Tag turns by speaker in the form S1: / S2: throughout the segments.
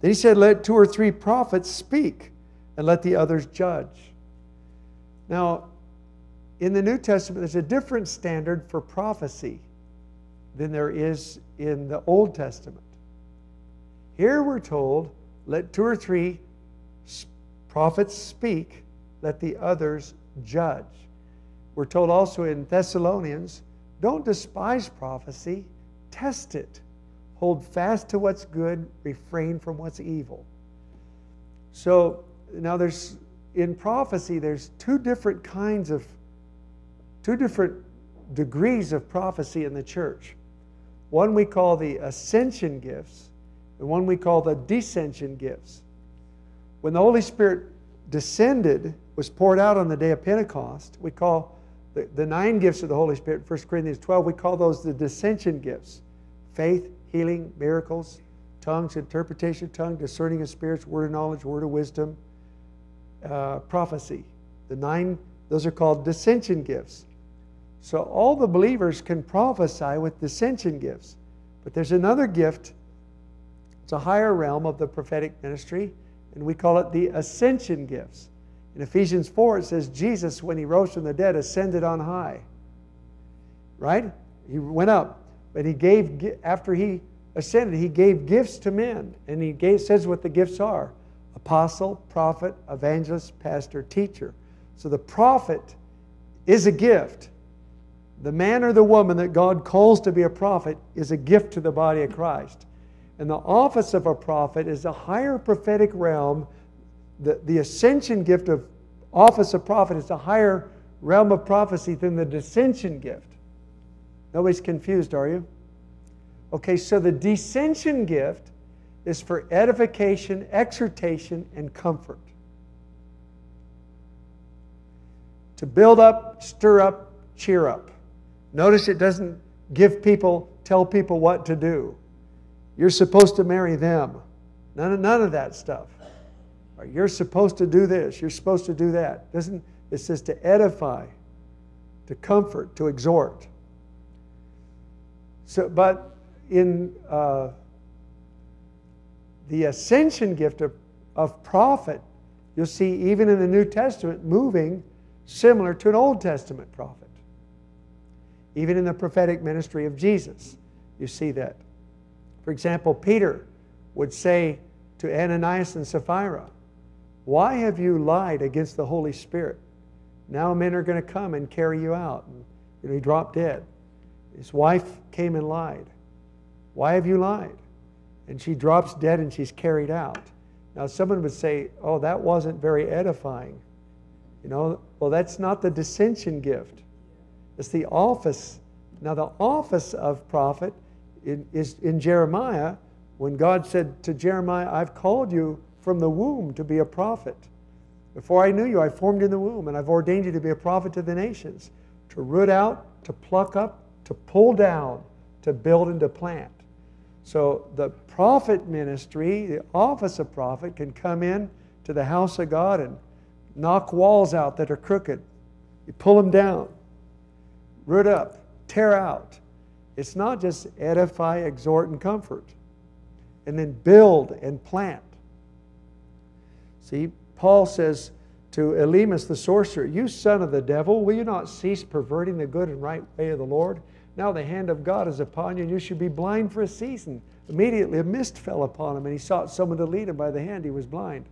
S1: Then he said, Let two or three prophets speak, and let the others judge. Now, in the New Testament, there's a different standard for prophecy than there is in the Old Testament. Here we're told, let two or three prophets speak, let the others judge. We're told also in Thessalonians, don't despise prophecy, test it. Hold fast to what's good, refrain from what's evil. So now there's in prophecy, there's two different kinds of, two different degrees of prophecy in the church. One we call the ascension gifts, and one we call the descension gifts. When the Holy Spirit descended, was poured out on the day of Pentecost, we call the, the nine gifts of the Holy Spirit, 1 Corinthians 12, we call those the descension gifts faith, healing, miracles, tongues, interpretation of tongue, discerning of spirits, word of knowledge, word of wisdom, uh, prophecy. The nine, those are called descension gifts. So all the believers can prophesy with descension gifts. But there's another gift, it's a higher realm of the prophetic ministry, and we call it the ascension gifts. In Ephesians 4, it says Jesus, when he rose from the dead, ascended on high. Right? He went up, but he gave, after he ascended, he gave gifts to men. And he gave, says what the gifts are apostle, prophet, evangelist, pastor, teacher. So the prophet is a gift. The man or the woman that God calls to be a prophet is a gift to the body of Christ. And the office of a prophet is a higher prophetic realm. The, the ascension gift of office of prophet is a higher realm of prophecy than the descension gift. Nobody's confused, are you? Okay, so the descension gift is for edification, exhortation, and comfort. To build up, stir up, cheer up. Notice it doesn't give people, tell people what to do. You're supposed to marry them. None of, none of that stuff. Or you're supposed to do this. You're supposed to do that. Doesn't it says to edify, to comfort, to exhort. So, but in uh, the ascension gift of, of prophet, you'll see even in the New Testament moving similar to an Old Testament prophet. Even in the prophetic ministry of Jesus, you see that. For example, Peter would say to Ananias and Sapphira, Why have you lied against the Holy Spirit? Now men are going to come and carry you out. And, you know, he dropped dead. His wife came and lied. Why have you lied? and she drops dead and she's carried out. Now, someone would say, oh, that wasn't very edifying. You know, well, that's not the descension gift. It's the office. Now, the office of prophet is in Jeremiah when God said to Jeremiah, I've called you from the womb to be a prophet. Before I knew you, I formed you in the womb, and I've ordained you to be a prophet to the nations, to root out, to pluck up, to pull down, to build and to plant. So the prophet ministry, the office of prophet, can come in to the house of God and knock walls out that are crooked. You pull them down, root up, tear out. It's not just edify, exhort, and comfort, and then build and plant. See, Paul says to Elymas the sorcerer, You son of the devil, will you not cease perverting the good and right way of the Lord? Now the hand of God is upon you, and you should be blind for a season. Immediately a mist fell upon him, and he sought someone to lead him by the hand. He was blind.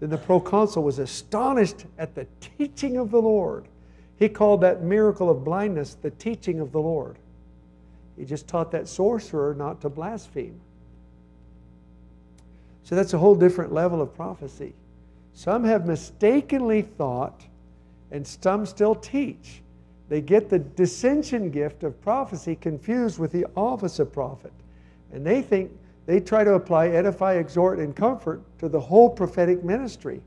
S1: Then the proconsul was astonished at the teaching of the Lord. He called that miracle of blindness the teaching of the Lord. He just taught that sorcerer not to blaspheme. So that's a whole different level of prophecy. Some have mistakenly thought, and some still teach they get the descension gift of prophecy confused with the office of prophet. And they think they try to apply edify, exhort, and comfort to the whole prophetic ministry,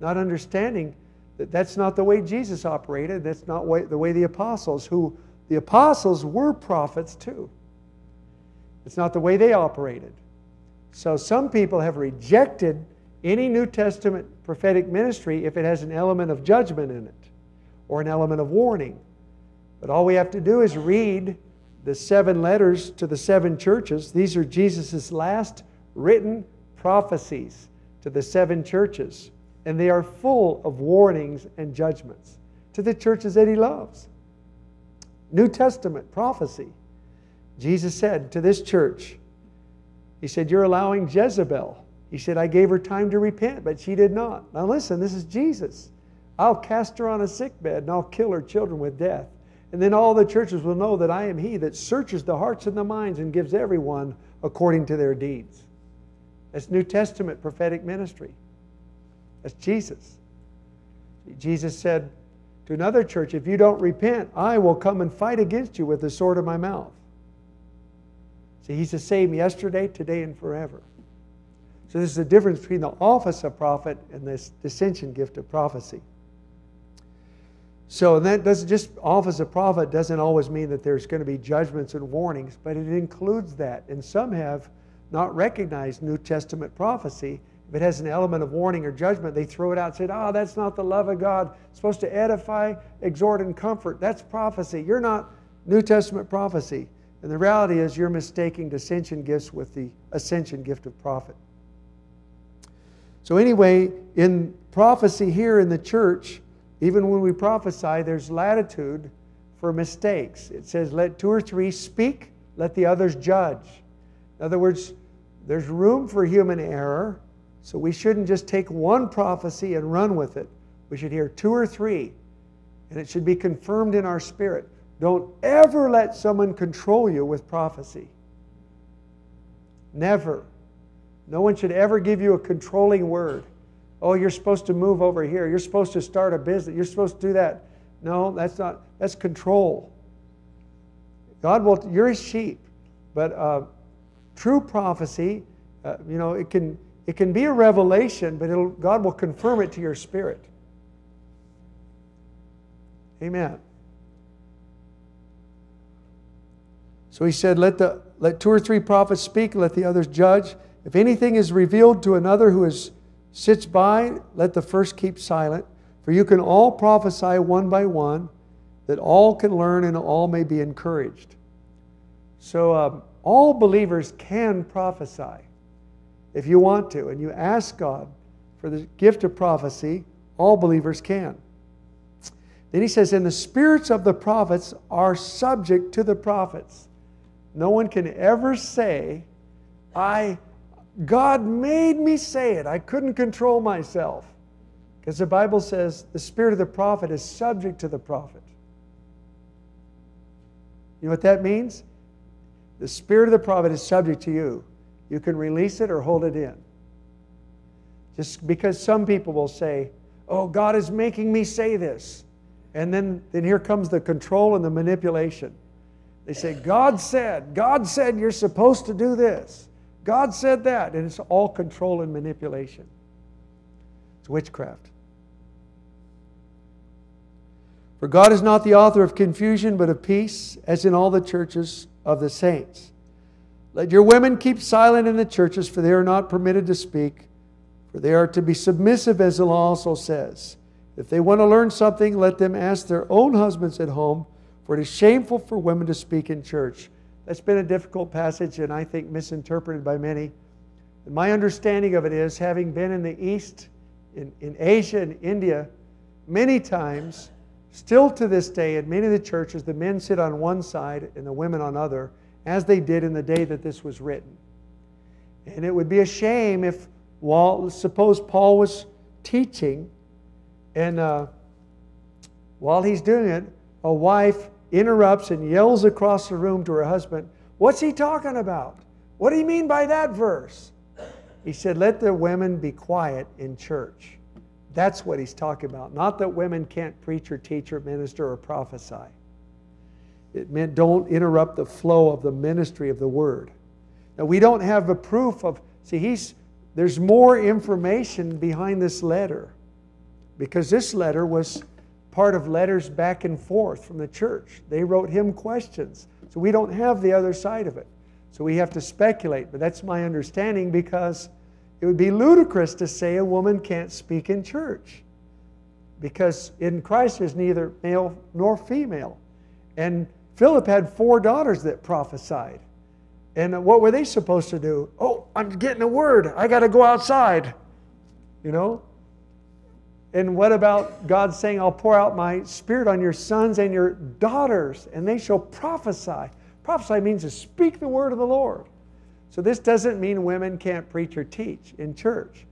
S1: not understanding that that's not the way Jesus operated. That's not the way the apostles, who the apostles were prophets too. It's not the way they operated. So some people have rejected any New Testament prophetic ministry if it has an element of judgment in it or an element of warning but all we have to do is read the seven letters to the seven churches. These are Jesus' last written prophecies to the seven churches, and they are full of warnings and judgments to the churches that he loves. New Testament prophecy. Jesus said to this church, He said, You're allowing Jezebel. He said, I gave her time to repent, but she did not. Now listen, this is Jesus. I'll cast her on a sick bed and I'll kill her children with death. And then all the churches will know that I am He that searches the hearts and the minds and gives everyone according to their deeds. That's New Testament prophetic ministry. That's Jesus. Jesus said to another church, If you don't repent, I will come and fight against you with the sword of my mouth. See, He's the same yesterday, today, and forever. So, this is the difference between the office of prophet and this descension gift of prophecy. So that doesn't just office of prophet doesn't always mean that there's going to be judgments and warnings, but it includes that. And some have not recognized New Testament prophecy. If it has an element of warning or judgment, they throw it out and say, Oh, that's not the love of God. It's supposed to edify, exhort, and comfort. That's prophecy. You're not New Testament prophecy. And the reality is you're mistaking descension gifts with the ascension gift of prophet. So, anyway, in prophecy here in the church, even when we prophesy, there's latitude for mistakes. It says, let two or three speak, let the others judge. In other words, there's room for human error, so we shouldn't just take one prophecy and run with it. We should hear two or three, and it should be confirmed in our spirit. Don't ever let someone control you with prophecy. Never. No one should ever give you a controlling word. Oh, you're supposed to move over here. You're supposed to start a business. You're supposed to do that. No, that's not, that's control. God will, you're a sheep. But uh, true prophecy, uh, you know, it can, it can be a revelation, but it'll, God will confirm it to your spirit. Amen. So he said, let, the, let two or three prophets speak, let the others judge. If anything is revealed to another who is sits by, let the first keep silent. For you can all prophesy one by one, that all can learn and all may be encouraged. So, um, all believers can prophesy if you want to, and you ask God for the gift of prophecy, all believers can. Then he says, And the spirits of the prophets are subject to the prophets. No one can ever say, I God made me say it. I couldn't control myself. Because the Bible says the spirit of the prophet is subject to the prophet. You know what that means? The spirit of the prophet is subject to you. You can release it or hold it in. Just because some people will say, Oh, God is making me say this. And then, then here comes the control and the manipulation. They say, God said, God said you're supposed to do this. God said that, and it's all control and manipulation. It's witchcraft. For God is not the author of confusion, but of peace, as in all the churches of the saints. Let your women keep silent in the churches, for they are not permitted to speak, for they are to be submissive, as the law also says. If they want to learn something, let them ask their own husbands at home, for it is shameful for women to speak in church. That's been a difficult passage and I think misinterpreted by many. My understanding of it is, having been in the East, in, in Asia and India, many times, still to this day, in many of the churches, the men sit on one side and the women on other, as they did in the day that this was written. And it would be a shame if, while, suppose Paul was teaching, and uh, while he's doing it, a wife interrupts and yells across the room to her husband, What's he talking about? What do you mean by that verse? He said, Let the women be quiet in church. That's what he's talking about. Not that women can't preach or teach or minister or prophesy. It meant don't interrupt the flow of the ministry of the word. Now, we don't have a proof of, see, he's, there's more information behind this letter because this letter was part of letters back and forth from the church. They wrote him questions. So we don't have the other side of it. So we have to speculate. But that's my understanding because it would be ludicrous to say a woman can't speak in church. Because in Christ there's neither male nor female. And Philip had four daughters that prophesied. And what were they supposed to do? Oh, I'm getting a word. I got to go outside. You know? And what about God saying, I'll pour out my spirit on your sons and your daughters, and they shall prophesy? Prophesy means to speak the word of the Lord. So this doesn't mean women can't preach or teach in church.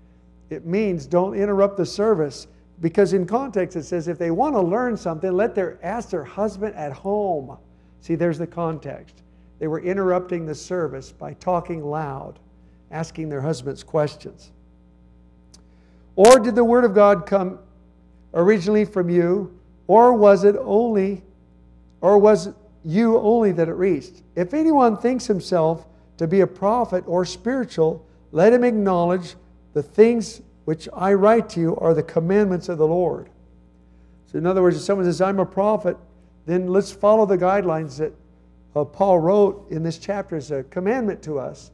S1: It means don't interrupt the service because in context it says if they want to learn something, let their ask their husband at home. See, there's the context. They were interrupting the service by talking loud, asking their husbands questions. Or did the word of God come originally from you, or was it only, or was you only that it reached? If anyone thinks himself to be a prophet or spiritual, let him acknowledge the things which I write to you are the commandments of the Lord. So, in other words, if someone says, I'm a prophet, then let's follow the guidelines that uh, Paul wrote in this chapter as a commandment to us.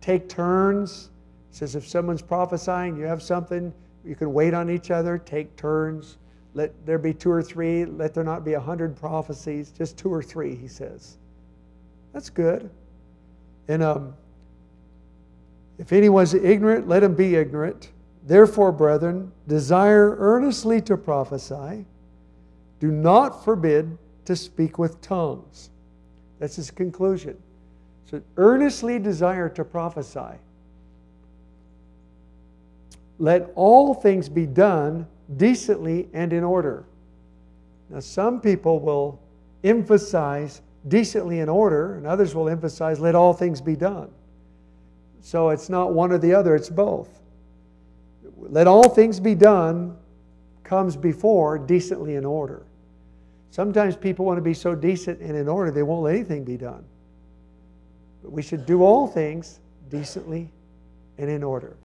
S1: Take turns, says if someone's prophesying, you have something, you can wait on each other, take turns. Let there be two or three. Let there not be a hundred prophecies, just two or three, he says. That's good. And um, if anyone's ignorant, let him be ignorant. Therefore, brethren, desire earnestly to prophesy. Do not forbid to speak with tongues. That's his conclusion. So, earnestly desire to prophesy. Let all things be done decently and in order. Now, some people will emphasize decently in order, and others will emphasize let all things be done. So it's not one or the other, it's both. Let all things be done comes before decently in order. Sometimes people want to be so decent and in order, they won't let anything be done. But we should do all things decently and in order.